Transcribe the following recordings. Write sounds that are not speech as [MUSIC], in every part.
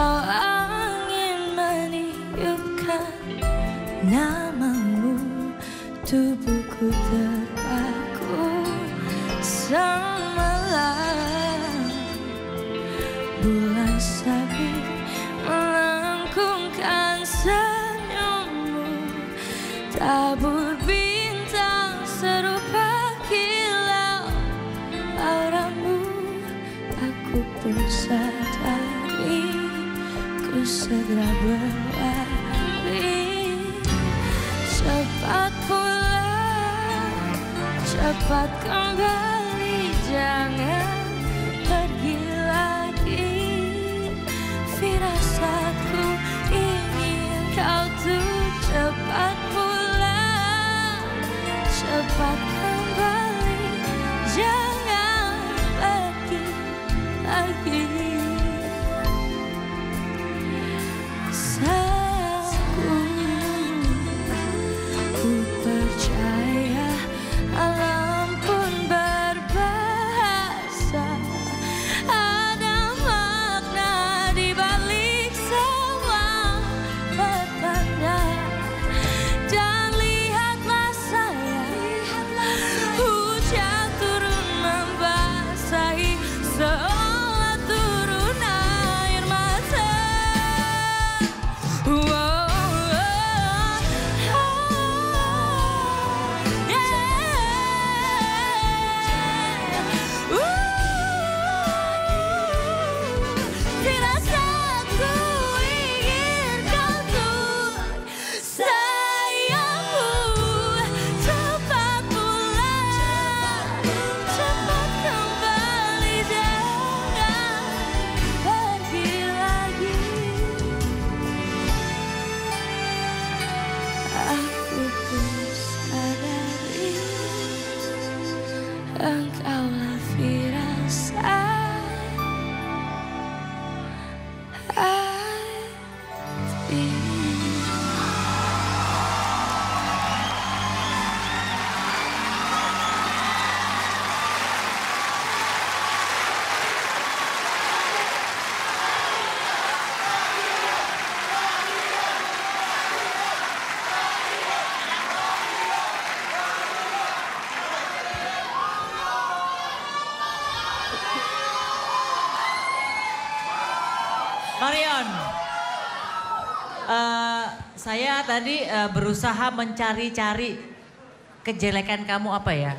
Desau angin meniupkan namamu. Tubuhku terpaku semalam ku segera berlari. Cepat pulang, cepat kembali Jangan pergi lagi. Firasatku ingin kau tuh cepat pulang Cepat kembali. Jangan pergi lagi tadi eh, berusaha mencari-cari kejelekan kamu apa ya?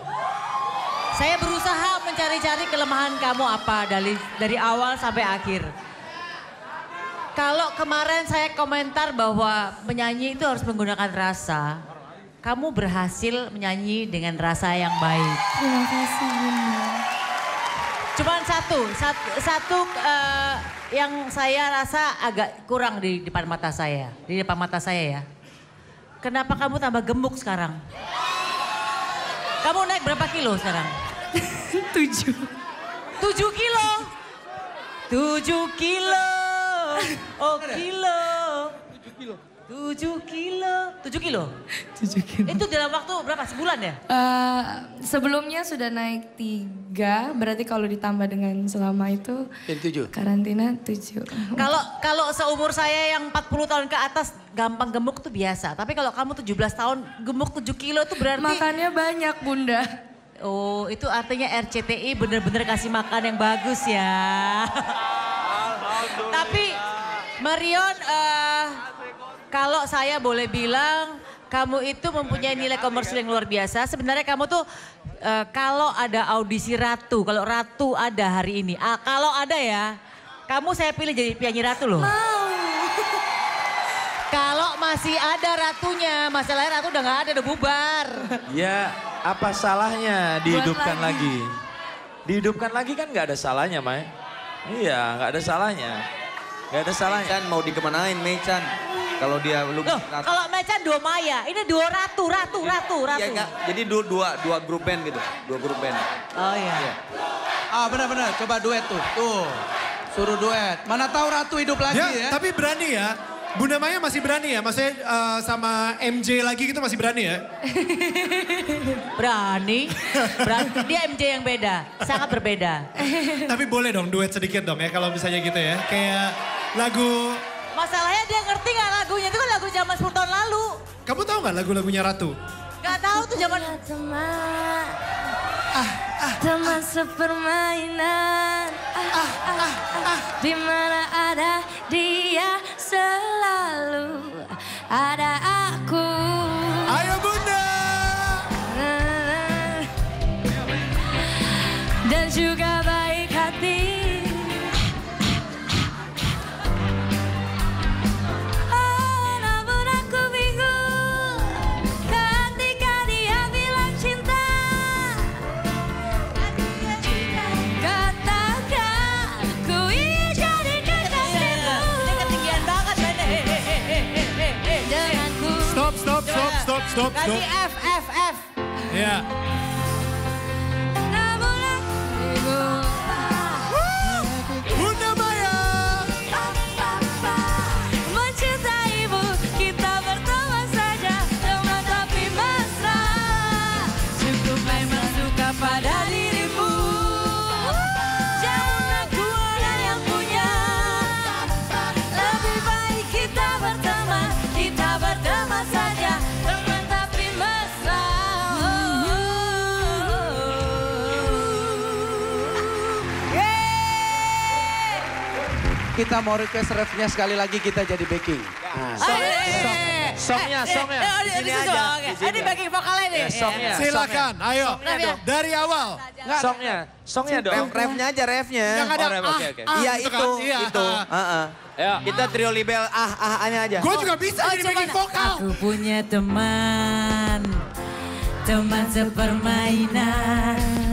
Saya berusaha mencari-cari kelemahan kamu apa dari dari awal sampai akhir. Kalau kemarin saya komentar bahwa menyanyi itu harus menggunakan rasa, kamu berhasil menyanyi dengan rasa yang baik. Terima kasih Cuman satu, satu, satu eh, yang saya rasa agak kurang di depan mata saya, di depan mata saya ya. Kenapa kamu tambah gemuk sekarang? Kamu naik berapa kilo sekarang? [LAUGHS] Tujuh Tujuh kilo. Tujuh kilo. Oh kilo. Tujuh kilo. Tujuh kilo. Tujuh kilo Itu dalam waktu berapa? Sebulan ya? Eh, Sebelumnya sudah naik tiga Berarti kalau ditambah dengan selama itu Jadi tujuh. Karantina tujuh Kalau kalau seumur saya yang 40 tahun ke atas gampang gemuk tuh biasa. Tapi kalau kamu 17 tahun gemuk 7 kilo tuh berarti Makannya banyak Bunda Oh, itu artinya RCTI bener-bener kasih makan yang bagus ya. Tapi Marion, eh, kalau saya boleh bilang, kamu itu mempunyai nilai komersial yang luar biasa. Sebenarnya kamu tuh eh, kalau ada audisi ratu, kalau ratu ada hari ini, ah, kalau ada ya, kamu saya pilih jadi penyanyi ratu loh. [LAUGHS] Kalau masih ada ratunya, masalahnya ratu udah nggak ada, udah bubar. Ya, apa salahnya dihidupkan lagi. lagi? Dihidupkan lagi kan nggak ada salahnya, Mai. Iya, nggak ada salahnya. Nggak ada salahnya. Chan mau dikemanain Mechan? Kalau dia lu Loh, kalau Mecan dua Maya, ini dua ratu, ratu, ratu, ratu. Iya, enggak. Jadi dua, dua, dua grup band gitu. Dua grup band. Oh iya. Ah benar-benar, coba duet tuh. Tuh, suruh duet. Mana tahu Ratu hidup lagi Ya, ya. tapi berani ya. Bunda Maya masih berani ya? Maksudnya eh, sama MJ lagi gitu masih berani ya? [LAUGHS] Berani. Berani. Dia MJ yang beda. Sangat berbeda. Tapi boleh dong duet sedikit dong ya kalau misalnya gitu ya. Kayak lagu, Masalahnya dia ngerti gak lagunya? Itu kan lagu zaman 10 tahun lalu. kamu tahu nggak lagu-lagunya Ratu? Gak tahu tuh zaman... Teman, teman sepermainan. Ah, ah, ah, Di mana ada dia stopp, stopp, stopp. Das ist F, F, F. Ja. Kita mau request refnya sekali lagi kita jadi backing. Nah, Songnya, songnya. Eh, sini Ini aja. Ini backing vokalnya nih. Ya, songnya. Silakan, ayo. Songnya. Dari awal. Songnya, songnya dong. Ref, refnya aja refnya. Yang ada Oh, ref, ah, ah, Iya itu? Iya. itu. Heeh. Ya. Kita trio libel ah ah ahnya aja. Gue juga bisa jadi backing vokal. Aku punya teman, teman sepermainan.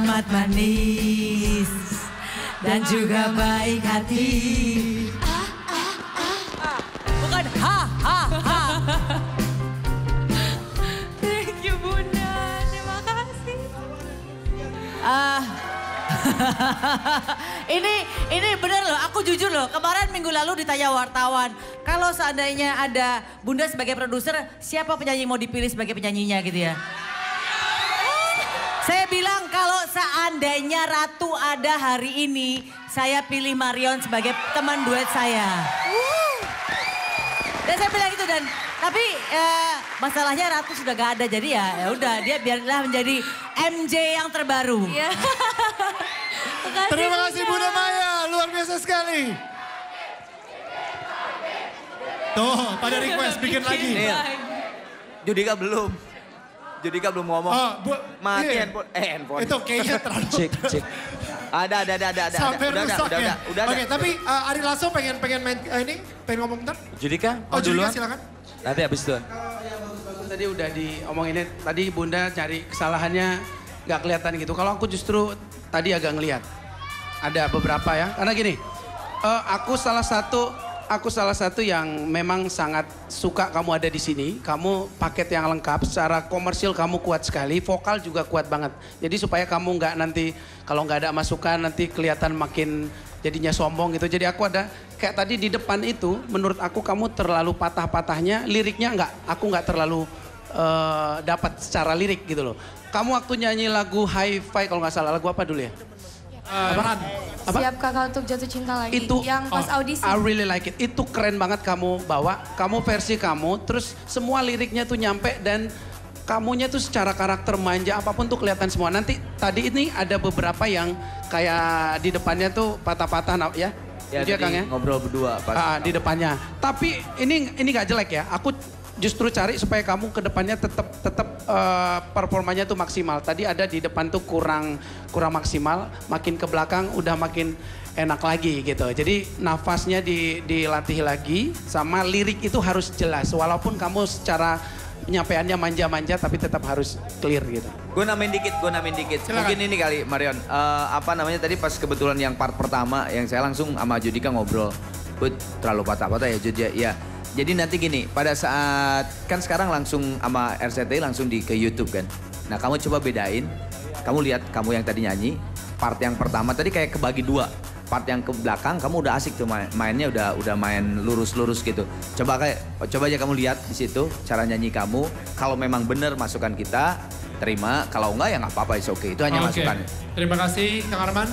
Amat manis dan juga baik hati. Bukan ha, ha, ha. Thank you Bunda, terima kasih. Ah. [LAUGHS] ini ini bener loh, aku jujur loh. Kemarin minggu lalu ditanya wartawan, kalau seandainya ada Bunda sebagai produser, siapa penyanyi mau dipilih sebagai penyanyinya gitu ya? Saya bilang seandainya Ratu ada hari ini, saya pilih Marion sebagai teman duet saya. Dan saya bilang gitu dan tapi eh, masalahnya Ratu sudah gak ada jadi ya ya udah dia biarlah menjadi MJ yang terbaru. Iya. [LAUGHS] Terima kasih Bunda Maya, luar biasa sekali. Tuh, pada request bikin lagi. Nih, Judika belum. Judika belum ngomong. Oh, bu, Mati iya. handphone. Eh handphone. Itu kayaknya terlalu. Cek, [LAUGHS] cek. Ada ada ada ada ada. Sampai udah, rusak udah, udah, ya. udah, udah, Oke, udah. tapi uh, Ari Lasso pengen pengen main eh, ini, pengen ngomong bentar. Judika, Oh, duluan? silakan. Nanti habis itu. tadi udah diomongin tadi Bunda cari kesalahannya nggak kelihatan gitu. Kalau aku justru tadi agak ngelihat. Ada beberapa ya. Karena gini, eh, aku salah satu aku salah satu yang memang sangat suka kamu ada di sini. Kamu paket yang lengkap, secara komersil kamu kuat sekali, vokal juga kuat banget. Jadi supaya kamu nggak nanti kalau nggak ada masukan nanti kelihatan makin jadinya sombong gitu. Jadi aku ada kayak tadi di depan itu, menurut aku kamu terlalu patah-patahnya, liriknya nggak, aku nggak terlalu eh, dapat secara lirik gitu loh. Kamu waktu nyanyi lagu Hi-Fi kalau nggak salah lagu apa dulu ya? Ran. Apa? Siap kakak untuk jatuh cinta lagi. itu yang pas oh, audisi. I really like it. Itu keren banget kamu bawa, kamu versi kamu, terus semua liriknya tuh nyampe dan kamunya tuh secara karakter manja apa pun tuh kelihatan semua. Nanti tadi ini ada beberapa yang kayak di depannya tuh patah-patah nah, ya. Ya, ya, tadi Kang ya. ngobrol berdua pas. Ah, di depannya. Tapi ini ini nggak jelek ya. Aku justru cari supaya kamu ke depannya tetap tetap eh, performanya tuh maksimal. Tadi ada di depan tuh kurang kurang maksimal, makin ke belakang udah makin enak lagi gitu. Jadi nafasnya di, dilatih lagi sama lirik itu harus jelas. Walaupun kamu secara penyampaiannya manja-manja tapi tetap harus clear gitu. Gue namain dikit, gue namain dikit. Silakan. Mungkin ini kali Marion. Eh, apa namanya tadi pas kebetulan yang part pertama yang saya langsung sama Judika ngobrol. Gue terlalu patah-patah ya Jud ya. ya. Jadi nanti gini, pada saat kan sekarang langsung sama RCTI langsung di ke YouTube kan. Nah kamu coba bedain, kamu lihat kamu yang tadi nyanyi, part yang pertama tadi kayak kebagi dua. Part yang ke belakang kamu udah asik tuh main, mainnya udah udah main lurus-lurus gitu. Coba kayak coba aja kamu lihat di situ cara nyanyi kamu. Kalau memang bener masukan kita terima, kalau enggak ya nggak apa-apa, it's okay. Itu hanya Oke. masukan. Terima kasih Kang Arman.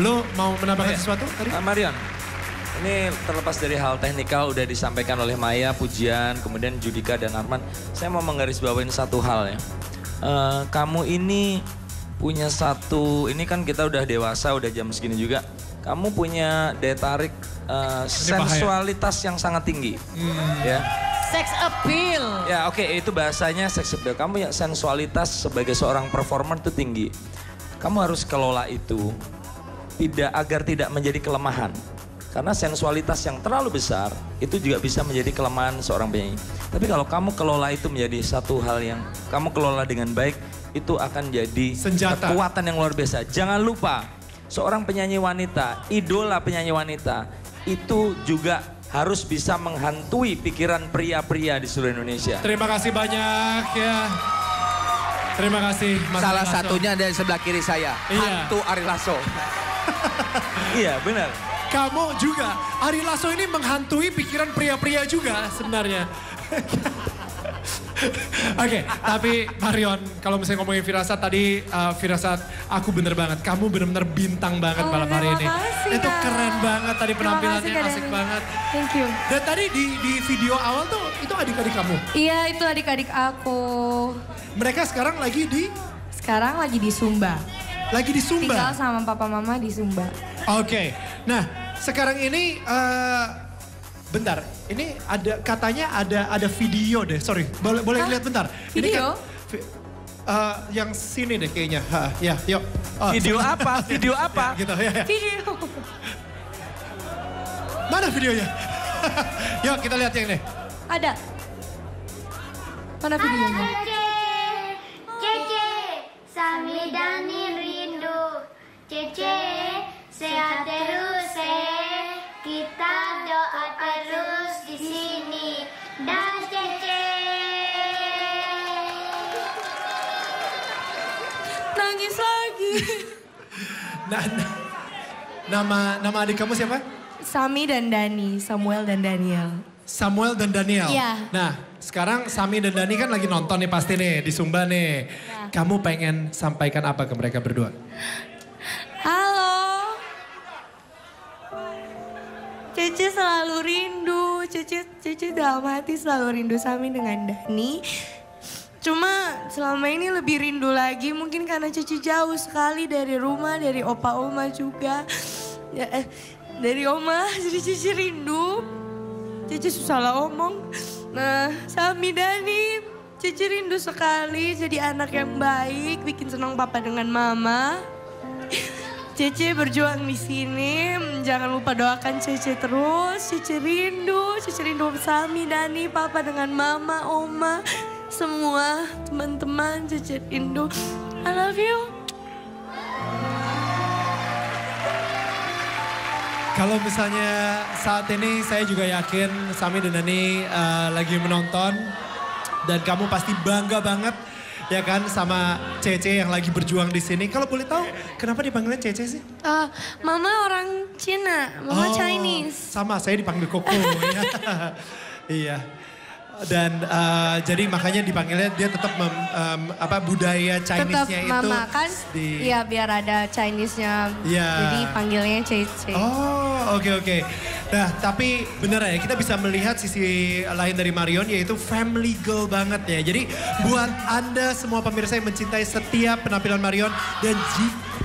Lu mau menambahkan Iya. sesuatu tadi? Marion, ini terlepas dari hal teknikal udah disampaikan oleh Maya, Pujian, kemudian Judika dan Arman. Saya mau menggarisbawahi satu hal ya. Eh, kamu ini punya satu, ini kan kita udah dewasa, udah jam segini juga. Kamu punya daya tarik eh, bahaya. sensualitas yang sangat tinggi. Ya. Sex appeal. Ya oke itu bahasanya sex appeal. Kamu ya sensualitas sebagai seorang performer itu tinggi. Kamu harus kelola itu tidak agar tidak menjadi kelemahan. Karena sensualitas yang terlalu besar itu juga bisa menjadi kelemahan seorang penyanyi. Tapi kalau kamu kelola itu menjadi satu hal yang kamu kelola dengan baik, itu akan jadi Senjata. kekuatan yang luar biasa. Jangan lupa, seorang penyanyi wanita, idola penyanyi wanita, itu juga harus bisa menghantui pikiran pria-pria di seluruh Indonesia. Terima kasih banyak ya. Terima kasih Mas Salah Lasso. satunya dari sebelah kiri saya, Iya. hantu Ari Lasso. Iya benar. Kamu juga, Ari Lasso ini menghantui pikiran pria-pria juga sebenarnya. [LAUGHS] Oke, tapi Marion, kalau misalnya ngomongin firasat tadi, uh, firasat aku bener banget. Kamu bener-bener bintang banget Oh, malam hari ini. kasih, Itu keren banget tadi penampilannya, kasih, asik banget. Thank you. Dan tadi di, di video awal tuh, itu adik-adik kamu. Iya itu adik-adik aku. Mereka sekarang lagi di, Sekarang lagi di Sumba. lagi di Tinggal Sumba. sama papa mama di Sumba. Oke, nah sekarang ini, eh, bentar, ini ada katanya ada ada video deh, sorry, boleh boleh Hah? lihat bentar. Ini Video? kan, vi- eh, yang sini deh kayaknya, ha, ya, yuk. Oh, Video sorry. apa? Video [LAUGHS] apa? gitu, ya, ya. Video. Mana videonya? [LAUGHS] yuk kita lihat yang ini. Ada. Mana videonya? Cece, Cece, Sami Dani rindu. Cece, Nah, nah, nama nama adik kamu siapa? Sami dan Dani, Samuel dan Daniel. Samuel dan Daniel. Iya. Nah, sekarang Sami dan Dani kan lagi nonton nih pasti nih di Sumba nih. Kamu pengen sampaikan apa ke mereka berdua? Halo. Cece selalu rindu. Cece Cece dalam hati selalu rindu Sami dengan Dani. Cuma selama ini lebih rindu lagi mungkin karena Cece jauh sekali dari rumah, dari opa oma juga. Ya, eh, dari oma, [LAUGHS] jadi Cece rindu. Cece susah lah omong. Nah, Sami Dani, Cece rindu sekali jadi anak yang baik, bikin senang papa dengan mama. [LAUGHS] Cece berjuang di sini. Jangan lupa doakan Cece terus. Cece rindu, Cece rindu Sami, Dani, Papa dengan Mama, Oma, semua teman-teman Cece rindu. I love you. Kalau misalnya saat ini saya juga yakin Sami dan Dani eh, lagi menonton dan kamu pasti bangga banget ya kan sama Cece yang lagi berjuang di sini. Kalau boleh tahu kenapa dipanggilnya Cece sih? Ah, Mama orang Cina, Mama Oh, Chinese. Sama, saya dipanggil Koko. ya. [LAUGHS] Iya. Dan eh, jadi makanya dipanggilnya dia tetap mem- em, apa budaya Tetap Chinese-nya itu Mama kan, di iya biar ada Chinese-nya. Iya. Jadi panggilnya Cece. Oh, oke oke. Nah, tapi bener ya, kita bisa melihat sisi lain dari Marion yaitu family girl banget ya. Jadi buat Anda semua pemirsa yang mencintai setiap penampilan Marion dan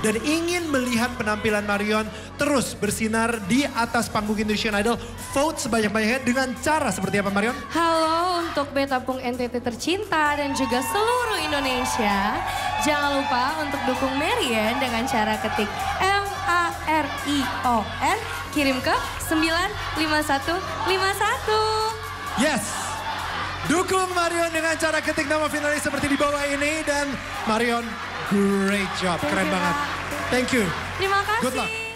dan ingin melihat penampilan Marion terus bersinar di atas panggung Indonesian Idol, vote sebanyak-banyaknya dengan cara seperti apa Marion? Halo untuk Betapung NTT tercinta dan juga seluruh Indonesia. Jangan lupa untuk dukung Marian dengan cara ketik M A R I O N kirim ke 95151. Yes! Dukung Marion dengan cara ketik nama finalis seperti di bawah ini dan Marion, great job, keren banget. Thank you. Terima kasih. Good luck.